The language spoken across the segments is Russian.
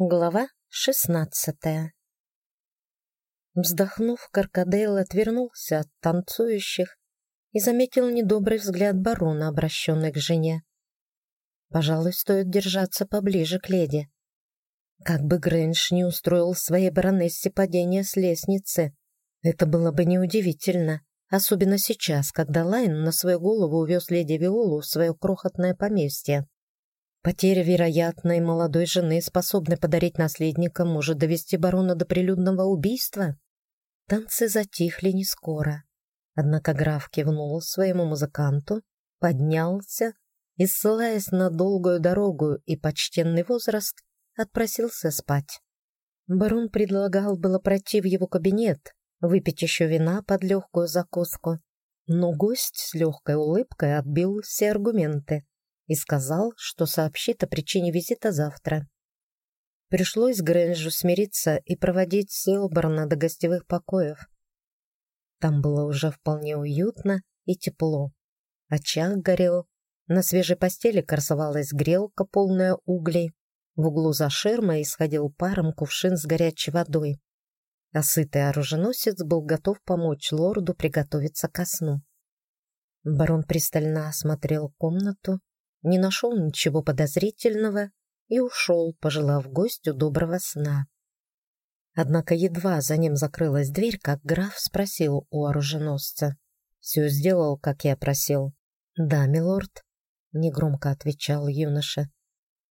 Глава шестнадцатая Вздохнув, Каркадейл отвернулся от танцующих и заметил недобрый взгляд барона, обращенный к жене. Пожалуй, стоит держаться поближе к леди. Как бы Грэндж не устроил своей баронессе падение с лестницы, это было бы неудивительно, особенно сейчас, когда Лайн на свою голову увез леди Виолу в свое крохотное поместье. Потеря вероятной молодой жены, способной подарить наследника, может довести барона до прилюдного убийства. Танцы затихли не скоро. Однако граф кивнул своему музыканту, поднялся и, ссылаясь на долгую дорогу и почтенный возраст, отпросился спать. Барон предлагал было пройти в его кабинет, выпить еще вина под легкую закуску, но гость с легкой улыбкой отбил все аргументы и сказал, что сообщит о причине визита завтра. Пришлось Грэнджу смириться и проводить Силборна до гостевых покоев. Там было уже вполне уютно и тепло. Очаг горел, на свежей постели красовалась грелка, полная углей. В углу за ширмой исходил паром кувшин с горячей водой. А сытый оруженосец был готов помочь лорду приготовиться ко сну. Барон пристально осмотрел комнату, не нашел ничего подозрительного и ушел, пожелав гостю доброго сна. Однако едва за ним закрылась дверь, как граф спросил у оруженосца. «Все сделал, как я просил». «Да, милорд», — негромко отвечал юноша.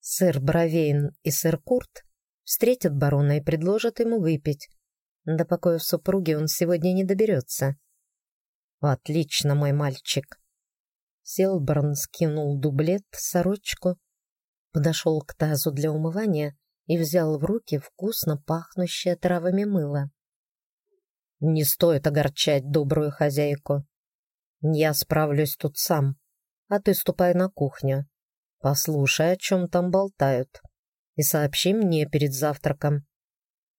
«Сэр Бравейн и сэр Курт встретят барона и предложат ему выпить. До покоя супруги он сегодня не доберется». «Отлично, мой мальчик», Селборн скинул дублет, сорочку, подошел к тазу для умывания и взял в руки вкусно пахнущее травами мыло. «Не стоит огорчать добрую хозяйку. Я справлюсь тут сам, а ты ступай на кухню. Послушай, о чем там болтают, и сообщи мне перед завтраком.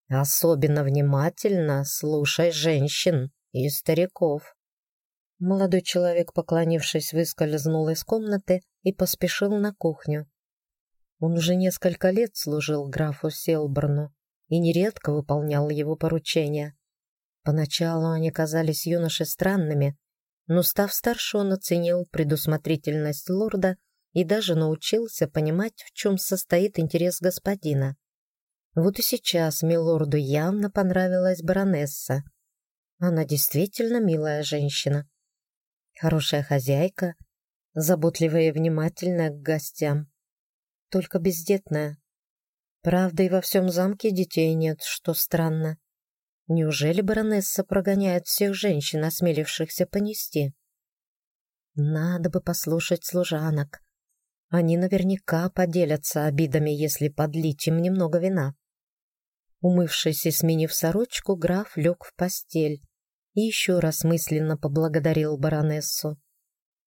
Особенно внимательно слушай женщин и стариков». Молодой человек, поклонившись, выскользнул из комнаты и поспешил на кухню. Он уже несколько лет служил графу Селборну и нередко выполнял его поручения. Поначалу они казались юноше странными, но, став старше, он оценил предусмотрительность лорда и даже научился понимать, в чем состоит интерес господина. Вот и сейчас милорду явно понравилась баронесса. Она действительно милая женщина Хорошая хозяйка, заботливая и внимательная к гостям. Только бездетная. Правда, и во всем замке детей нет, что странно. Неужели баронесса прогоняет всех женщин, осмелившихся понести? Надо бы послушать служанок. Они наверняка поделятся обидами, если подлить им немного вина. Умывшись и сменив сорочку, граф лег в постель и еще раз мысленно поблагодарил баронессу.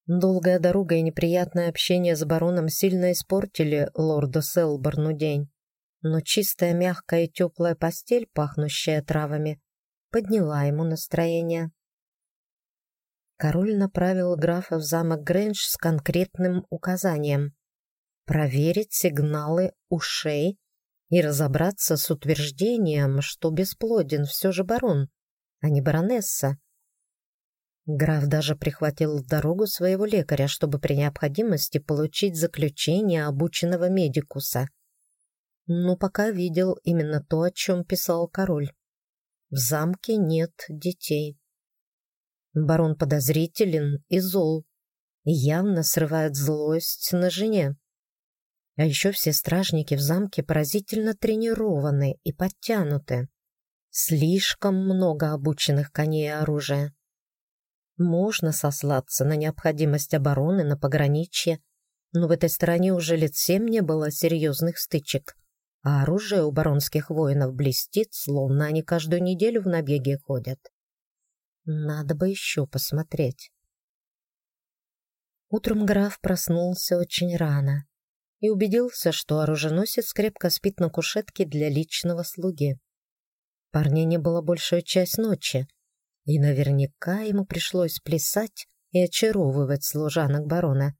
Долгая дорога и неприятное общение с бароном сильно испортили лорду Селборну день, но чистая, мягкая и теплая постель, пахнущая травами, подняла ему настроение. Король направил графа в замок Грэндж с конкретным указанием проверить сигналы ушей и разобраться с утверждением, что бесплоден все же барон, а не баронесса. Граф даже прихватил в дорогу своего лекаря, чтобы при необходимости получить заключение обученного медикуса. Но пока видел именно то, о чем писал король. В замке нет детей. Барон подозрителен и зол, и явно срывает злость на жене. А еще все стражники в замке поразительно тренированы и подтянуты. Слишком много обученных коней и оружия. Можно сослаться на необходимость обороны на пограничье, но в этой стране уже лет семь не было серьезных стычек, а оружие у баронских воинов блестит, словно они каждую неделю в набеге ходят. Надо бы еще посмотреть. Утром граф проснулся очень рано и убедился, что оруженосец крепко спит на кушетке для личного слуги. Парня не было большую часть ночи, и наверняка ему пришлось плясать и очаровывать служанок барона.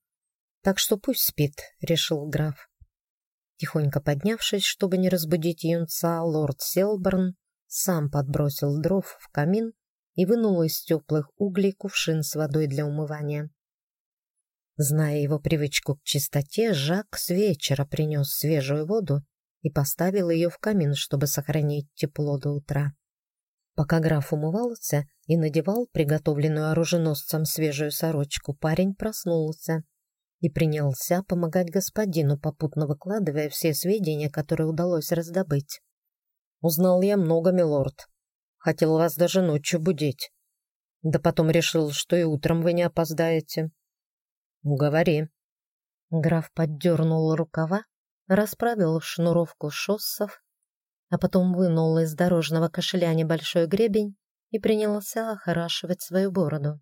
Так что пусть спит, решил граф. Тихонько поднявшись, чтобы не разбудить юнца, лорд Селборн сам подбросил дров в камин и вынул из теплых углей кувшин с водой для умывания. Зная его привычку к чистоте, Жак с вечера принес свежую воду и поставил ее в камин, чтобы сохранить тепло до утра. Пока граф умывался и надевал приготовленную оруженосцем свежую сорочку, парень проснулся и принялся помогать господину, попутно выкладывая все сведения, которые удалось раздобыть. «Узнал я много, милорд. Хотел вас даже ночью будить. Да потом решил, что и утром вы не опоздаете. «Говори». Граф поддернул рукава, расправил шнуровку шоссов, а потом вынул из дорожного кошеля небольшой гребень и принялся охорашивать свою бороду.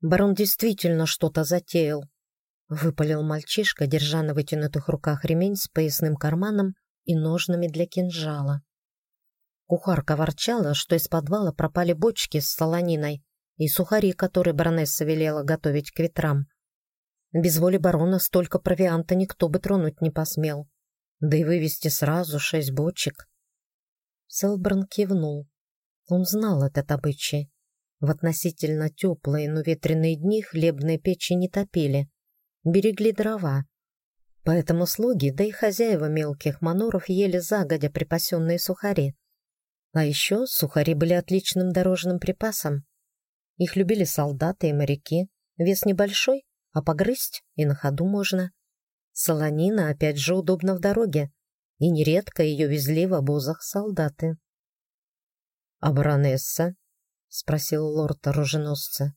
«Барон действительно что-то затеял», — выпалил мальчишка, держа на вытянутых руках ремень с поясным карманом и ножнами для кинжала. Кухарка ворчала, что из подвала пропали бочки с солониной, и сухари, которые баронесса велела готовить к ветрам. Без воли барона столько провианта никто бы тронуть не посмел. Да и вывести сразу шесть бочек. Селберн кивнул. Он знал этот обычай. В относительно теплые, но ветреные дни хлебные печи не топили. Берегли дрова. Поэтому слуги, да и хозяева мелких маноров ели загодя припасенные сухари. А еще сухари были отличным дорожным припасом. Их любили солдаты и моряки. Вес небольшой, а погрызть и на ходу можно. Солонина опять же удобна в дороге, и нередко ее везли в обозах солдаты. «А баронесса?» — спросил лорд-оруженосца.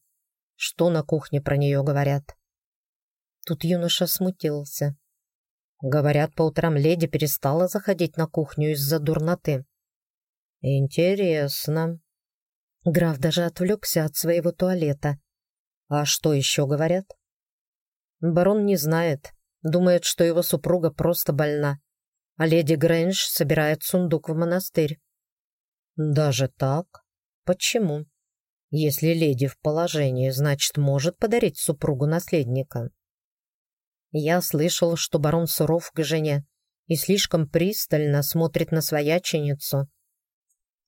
«Что на кухне про нее говорят?» Тут юноша смутился. Говорят, по утрам леди перестала заходить на кухню из-за дурноты. «Интересно», Граф даже отвлекся от своего туалета. А что еще говорят? Барон не знает. Думает, что его супруга просто больна. А леди Грэндж собирает сундук в монастырь. Даже так? Почему? Если леди в положении, значит, может подарить супругу наследника. Я слышал, что барон суров к жене и слишком пристально смотрит на свояченицу,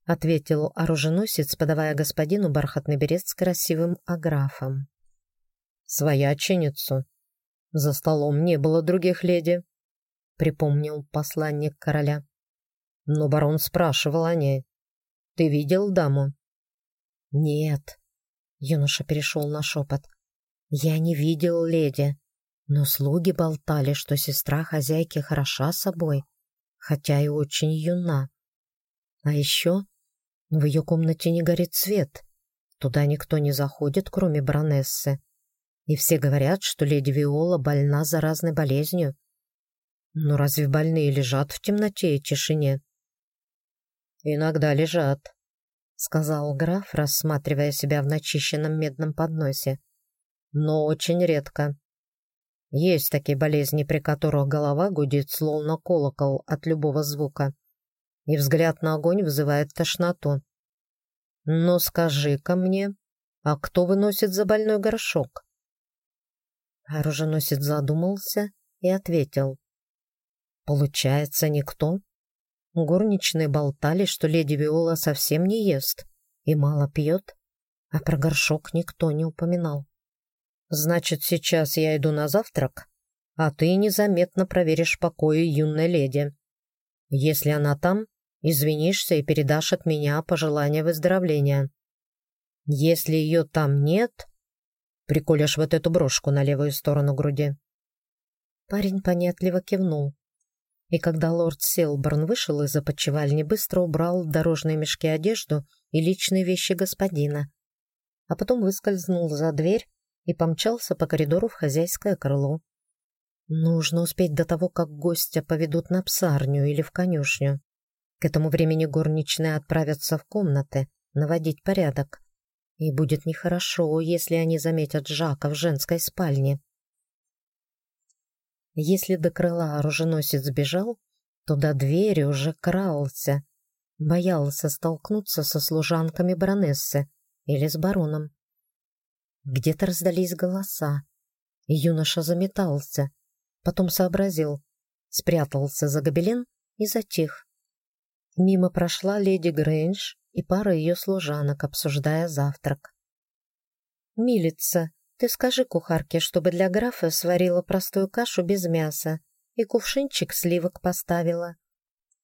— ответил оруженосец, подавая господину бархатный берет с красивым аграфом. «Свояченицу. За столом не было других леди», — припомнил посланник короля. Но барон спрашивал о ней. «Ты видел даму?» «Нет», — юноша перешел на шепот. «Я не видел леди, но слуги болтали, что сестра хозяйки хороша собой, хотя и очень юна. А еще в ее комнате не горит свет. Туда никто не заходит, кроме баронессы. И все говорят, что леди Виола больна заразной болезнью. Но разве больные лежат в темноте и тишине? «Иногда лежат», — сказал граф, рассматривая себя в начищенном медном подносе. «Но очень редко. Есть такие болезни, при которых голова гудит, словно колокол от любого звука и взгляд на огонь вызывает тошноту. Но скажи-ка мне, а кто выносит за больной горшок? Оруженосец задумался и ответил. Получается, никто? Горничные болтали, что леди Виола совсем не ест и мало пьет, а про горшок никто не упоминал. Значит, сейчас я иду на завтрак, а ты незаметно проверишь покои юной леди. Если она там, Извинишься и передашь от меня пожелание выздоровления. Если ее там нет, приколешь вот эту брошку на левую сторону груди». Парень понятливо кивнул. И когда лорд Селборн вышел из опочивальни, быстро убрал в дорожные мешки одежду и личные вещи господина, а потом выскользнул за дверь и помчался по коридору в хозяйское крыло. Нужно успеть до того, как гостя поведут на псарню или в конюшню. К этому времени горничные отправятся в комнаты наводить порядок. И будет нехорошо, если они заметят Жака в женской спальне. Если до крыла оруженосец сбежал, то до двери уже крался, боялся столкнуться со служанками баронессы или с бароном. Где-то раздались голоса, и юноша заметался, потом сообразил. спрятался за гобелен и затих. Мимо прошла леди Грэндж и пара ее служанок, обсуждая завтрак. «Милица, ты скажи кухарке, чтобы для графа сварила простую кашу без мяса и кувшинчик сливок поставила,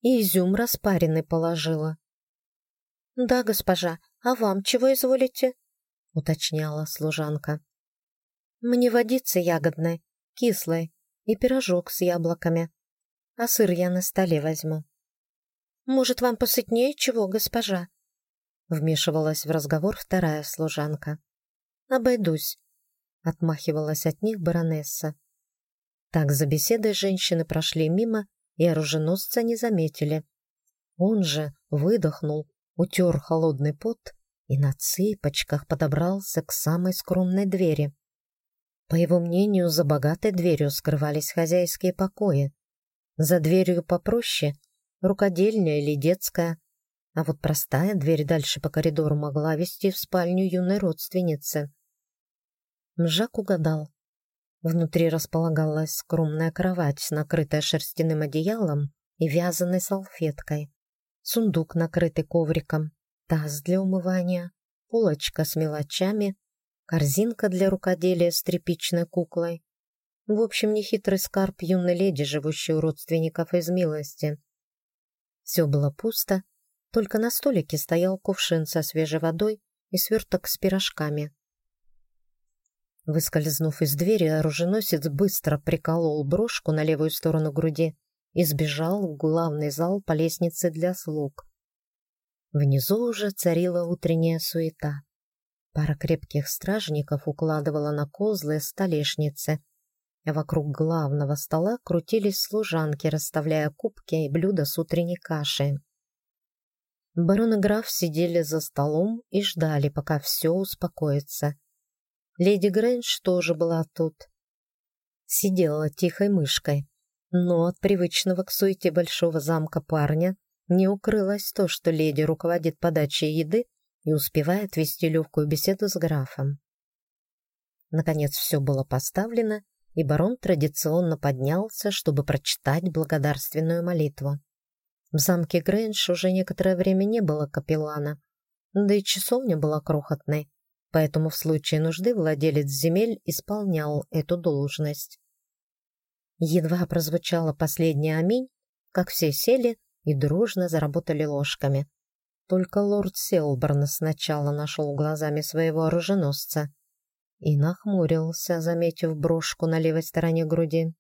и изюм распаренный положила». «Да, госпожа, а вам чего изволите?» — уточняла служанка. «Мне водицы ягодной, кислой и пирожок с яблоками, а сыр я на столе возьму». «Может, вам посытнее чего, госпожа?» Вмешивалась в разговор вторая служанка. «Обойдусь», — отмахивалась от них баронесса. Так за беседой женщины прошли мимо и оруженосца не заметили. Он же выдохнул, утер холодный пот и на цыпочках подобрался к самой скромной двери. По его мнению, за богатой дверью скрывались хозяйские покои. За дверью попроще — рукодельня или детская, а вот простая дверь дальше по коридору могла вести в спальню юной родственницы. Мжак угадал. Внутри располагалась скромная кровать, накрытая шерстяным одеялом и вязаной салфеткой, сундук, накрытый ковриком, таз для умывания, полочка с мелочами, корзинка для рукоделия с тряпичной куклой. В общем, нехитрый скарб юной леди, живущей у родственников из милости. Все было пусто, только на столике стоял кувшин со свежей водой и сверток с пирожками. Выскользнув из двери, оруженосец быстро приколол брошку на левую сторону груди и сбежал в главный зал по лестнице для слуг. Внизу уже царила утренняя суета. Пара крепких стражников укладывала на козлы столешницы, а вокруг главного стола крутились служанки, расставляя кубки и блюда с утренней кашей. Барон и граф сидели за столом и ждали, пока все успокоится. Леди Грэндж тоже была тут. Сидела тихой мышкой, но от привычного к суете большого замка парня не укрылось то, что леди руководит подачей еды и успевает вести легкую беседу с графом. Наконец все было поставлено, и барон традиционно поднялся, чтобы прочитать благодарственную молитву. В замке Грэндж уже некоторое время не было капеллана, да и часовня была крохотной, поэтому в случае нужды владелец земель исполнял эту должность. Едва прозвучало последнее «Аминь», как все сели и дружно заработали ложками. Только лорд Селборн сначала нашел глазами своего оруженосца и нахмурился, заметив брошку на левой стороне груди.